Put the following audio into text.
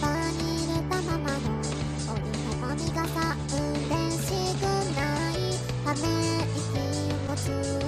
肩に入れたままの。折しくない。ため息を